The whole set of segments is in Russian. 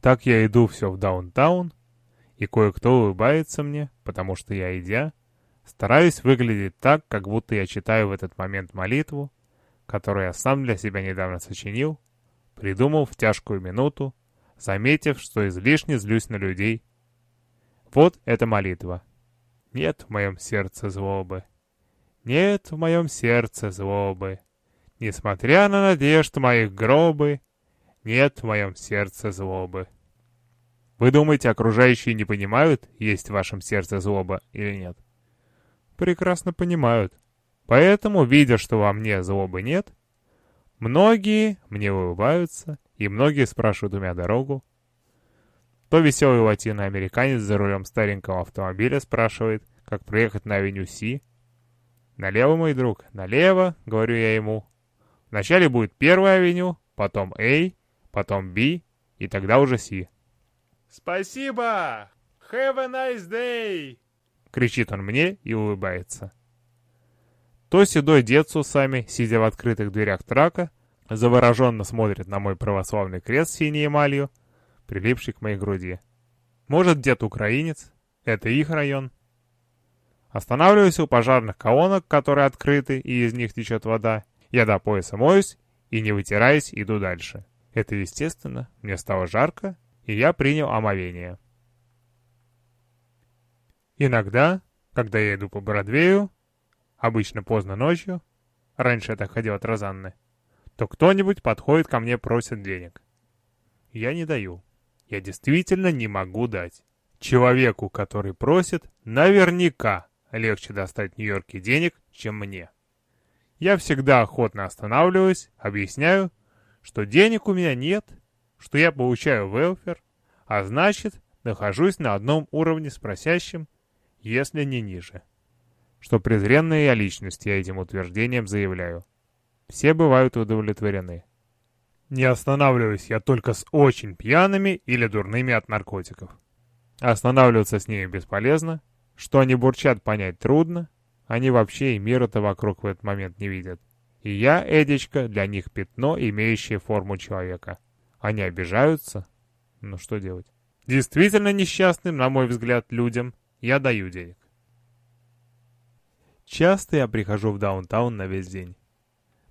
Так я иду все в даунтаун, и кое-кто улыбается мне, потому что я, идя, стараюсь выглядеть так, как будто я читаю в этот момент молитву, которую я сам для себя недавно сочинил, придумал в тяжкую минуту, заметив, что излишне злюсь на людей. Вот эта молитва. Нет в моем сердце злобы. Нет в моем сердце злобы. Несмотря на надежд моих гробы, нет в моем сердце злобы. Вы думаете, окружающие не понимают, есть в вашем сердце злоба или нет? Прекрасно понимают. Поэтому, видя, что во мне злобы нет, многие мне улыбаются, и многие спрашивают у меня дорогу. То веселый латиноамериканец за рулем старенького автомобиля спрашивает, как проехать на авеню Си. «Налево, мой друг, налево», — говорю я ему. Вначале будет первая авеню, потом A, потом B, и тогда уже Си. «Спасибо! Have a nice day!» — кричит он мне и улыбается. То седой дед с усами, сидя в открытых дверях трака, завороженно смотрит на мой православный крест с синей эмалью, прилипший к моей груди. Может, дед украинец? Это их район. Останавливаюсь у пожарных колонок, которые открыты, и из них течет вода. Я до пояса моюсь и, не вытираясь, иду дальше. Это естественно, мне стало жарко, и я принял омовение. Иногда, когда я иду по Бродвею, обычно поздно ночью, раньше я так ходил от Розанны, то кто-нибудь подходит ко мне просит денег. Я не даю. Я действительно не могу дать. Человеку, который просит, наверняка легче достать в Нью-Йорке денег, чем мне. Я всегда охотно останавливаюсь, объясняю, что денег у меня нет, что я получаю велфер, а значит, нахожусь на одном уровне с просящим, если не ниже. Что презренная я личность, я этим утверждением заявляю. Все бывают удовлетворены. Не останавливаюсь я только с очень пьяными или дурными от наркотиков. Останавливаться с ними бесполезно, что они бурчат понять трудно, они вообще и мира-то вокруг в этот момент не видят. И я, Эдичка, для них пятно, имеющее форму человека. Они обижаются? Ну что делать? Действительно несчастным, на мой взгляд, людям я даю денег. Часто я прихожу в даунтаун на весь день.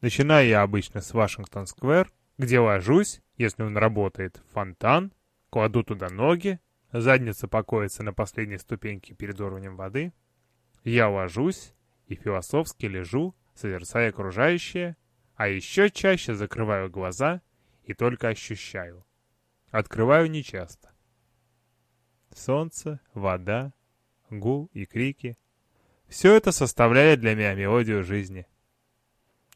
Начинаю я обычно с Вашингтон-сквер, где ложусь, если он работает, фонтан, кладу туда ноги, задница покоится на последней ступеньке перед уровнем воды. Я ложусь и философски лежу, созерцая окружающее, а еще чаще закрываю глаза и только ощущаю. Открываю нечасто. Солнце, вода, гул и крики — все это составляет для меня мелодию жизни.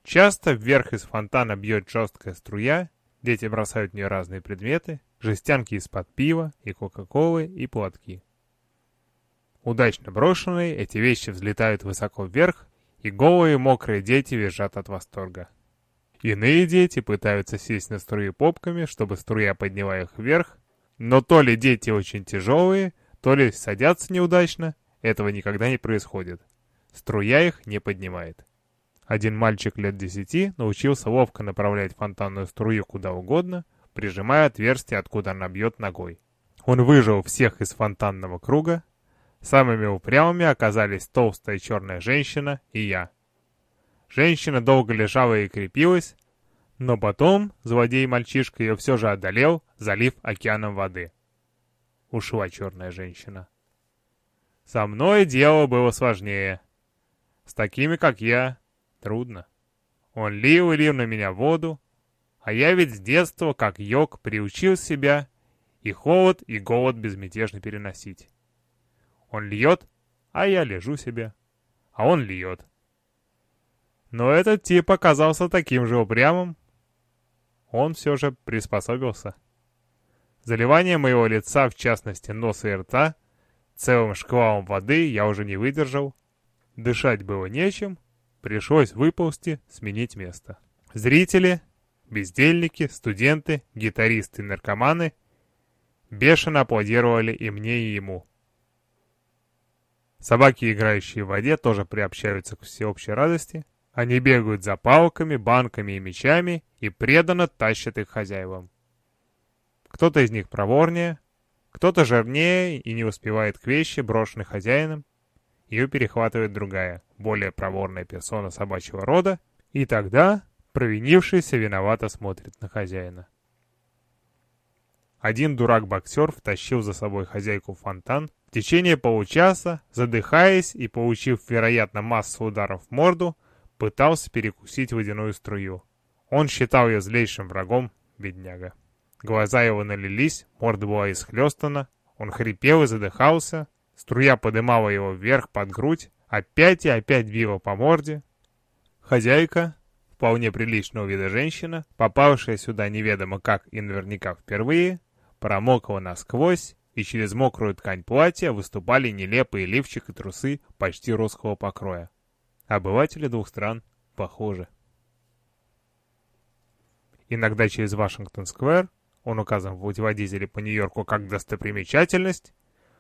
Часто вверх из фонтана бьет жесткая струя, дети бросают в нее разные предметы, жестянки из-под пива, и кока-колы, и платки. Удачно брошенные, эти вещи взлетают высоко вверх и голые мокрые дети визжат от восторга. Иные дети пытаются сесть на струи попками, чтобы струя подняла их вверх, но то ли дети очень тяжелые, то ли садятся неудачно, этого никогда не происходит. Струя их не поднимает. Один мальчик лет десяти научился ловко направлять фонтанную струю куда угодно, прижимая отверстие, откуда она бьет ногой. Он выжил всех из фонтанного круга, Самыми упрямыми оказались толстая черная женщина и я. Женщина долго лежала и крепилась, но потом злодей-мальчишка ее все же одолел, залив океаном воды. Ушла черная женщина. Со мной дело было сложнее. С такими, как я, трудно. Он лил и лил на меня воду, а я ведь с детства, как йог, приучил себя и холод, и голод безмятежно переносить. Он льет, а я лежу себе. А он льет. Но этот тип оказался таким же упрямым. Он все же приспособился. Заливание моего лица, в частности носа и рта, целым шквалом воды я уже не выдержал. Дышать было нечем, пришлось выползти, сменить место. Зрители, бездельники, студенты, гитаристы наркоманы бешено аплодировали и мне, и ему. Собаки, играющие в воде, тоже приобщаются к всеобщей радости. Они бегают за палками, банками и мечами и преданно тащат их хозяевам. Кто-то из них проворнее, кто-то жирнее и не успевает к вещи, брошенной хозяином. Ее перехватывает другая, более проворная персона собачьего рода, и тогда провинившийся виновато смотрит на хозяина. Один дурак-боксер втащил за собой хозяйку фонтан. Течение получаса, задыхаясь и получив, вероятно, массу ударов в морду, пытался перекусить водяную струю. Он считал ее злейшим врагом, бедняга. Глаза его налились, морда была исхлестана, он хрипел и задыхался, струя подымала его вверх под грудь, опять и опять била по морде. Хозяйка, вполне приличного вида женщина, попавшая сюда неведомо как и наверняка впервые, промокла насквозь, и через мокрую ткань платья выступали нелепые лифчик и трусы почти русского покроя. Обыватели двух стран похожи. Иногда через Вашингтон-сквер, он указан в путеводителе по Нью-Йорку как достопримечательность,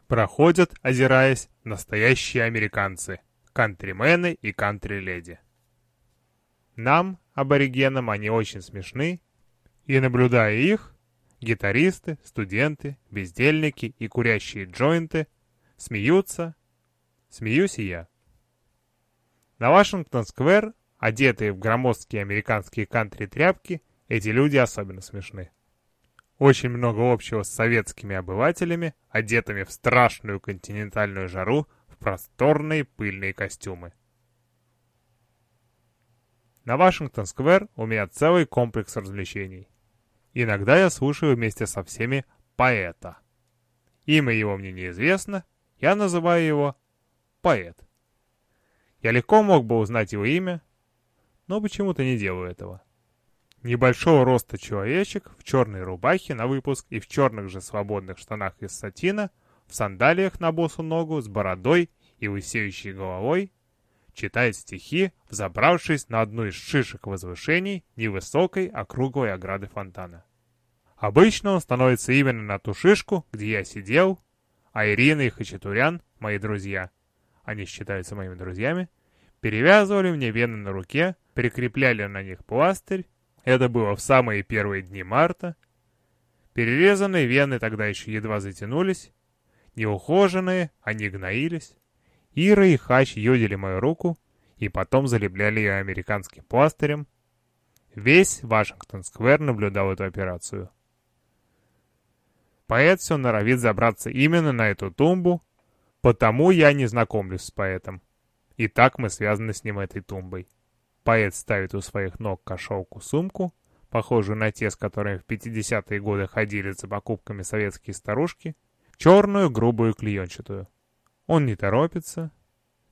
проходят, озираясь, настоящие американцы, кантримены и кантри-леди. Нам, аборигенам, они очень смешны, и, наблюдая их, Гитаристы, студенты, бездельники и курящие джойнты смеются. Смеюсь и я. На Вашингтон-сквер, одетые в громоздкие американские кантри-тряпки, эти люди особенно смешны. Очень много общего с советскими обывателями, одетыми в страшную континентальную жару в просторные пыльные костюмы. На Вашингтон-сквер у меня целый комплекс развлечений. Иногда я слушаю вместе со всеми поэта. Имя его мне неизвестно, я называю его поэт. Я легко мог бы узнать его имя, но почему-то не делаю этого. Небольшого роста человечек в черной рубахе на выпуск и в черных же свободных штанах из сатина, в сандалиях на босу ногу, с бородой и высеющей головой, читает стихи, взобравшись на одну из шишек возвышений невысокой округлой ограды фонтана. Обычно он становится именно на ту шишку, где я сидел, а Ирина и Хачатурян — мои друзья. Они считаются моими друзьями. Перевязывали мне вены на руке, прикрепляли на них пластырь. Это было в самые первые дни марта. Перерезанные вены тогда еще едва затянулись. Неухоженные, они гноились. Ира и Хач йодили мою руку и потом залепляли ее американским пластырем. Весь Вашингтон-сквер наблюдал эту операцию. Поэт все норовит забраться именно на эту тумбу, потому я не знакомлюсь с поэтом. И так мы связаны с ним этой тумбой. Поэт ставит у своих ног кошелку-сумку, похожую на те, с которыми в 50-е годы ходили за покупками советские старушки, черную, грубую, клеенчатую. Он не торопится,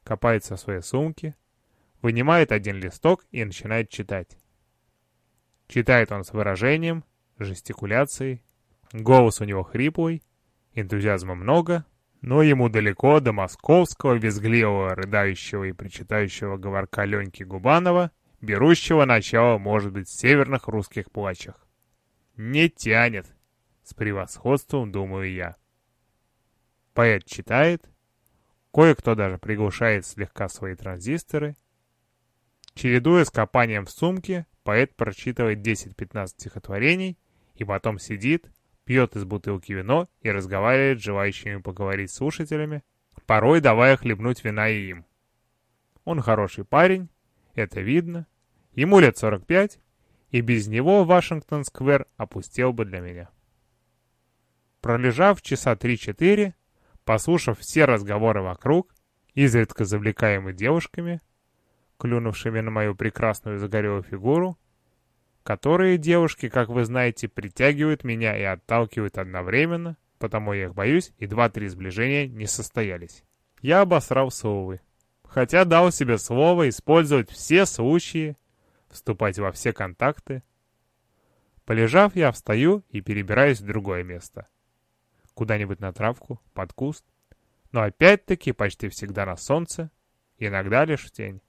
копается в своей сумке, вынимает один листок и начинает читать. Читает он с выражением, жестикуляцией, Голос у него хриплый, энтузиазма много, но ему далеко до московского визгливого, рыдающего и причитающего говорка Леньки Губанова, берущего начало, может быть, в северных русских плачах. Не тянет, с превосходством думаю я. Поэт читает, кое-кто даже приглушает слегка свои транзисторы. Чередуя с копанием в сумке, поэт прочитывает 10-15 стихотворений и потом сидит, пьет из бутылки вино и разговаривает с желающими поговорить слушателями, порой давая хлебнуть вина и им. Он хороший парень, это видно, ему лет 45, и без него Вашингтон-сквер опустел бы для меня. Пролежав часа 3-4, послушав все разговоры вокруг, изредка завлекаемы девушками, клюнувшими на мою прекрасную загорелую фигуру, которые девушки, как вы знаете, притягивают меня и отталкивают одновременно, потому я их боюсь, и два-три сближения не состоялись. Я обосрал совы. Хотя дал себе слово использовать все случаи, вступать во все контакты. Полежав, я встаю и перебираюсь в другое место. Куда-нибудь на травку, под куст. Но опять-таки почти всегда на солнце, иногда лишь в тень.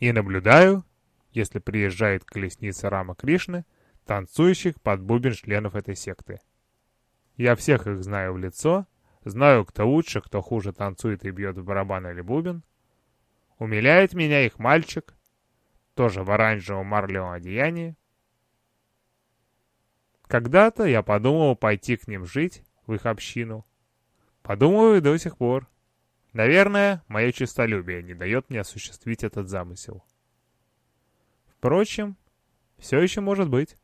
И наблюдаю, если приезжает колесница Рама Кришны, танцующих под бубен членов этой секты. Я всех их знаю в лицо, знаю, кто лучше, кто хуже танцует и бьет в барабан или бубен. Умиляет меня их мальчик, тоже в оранжевом марлевом одеянии. Когда-то я подумал пойти к ним жить, в их общину. Подумываю до сих пор. Наверное, мое честолюбие не дает мне осуществить этот замысел. Впрочем, все еще может быть.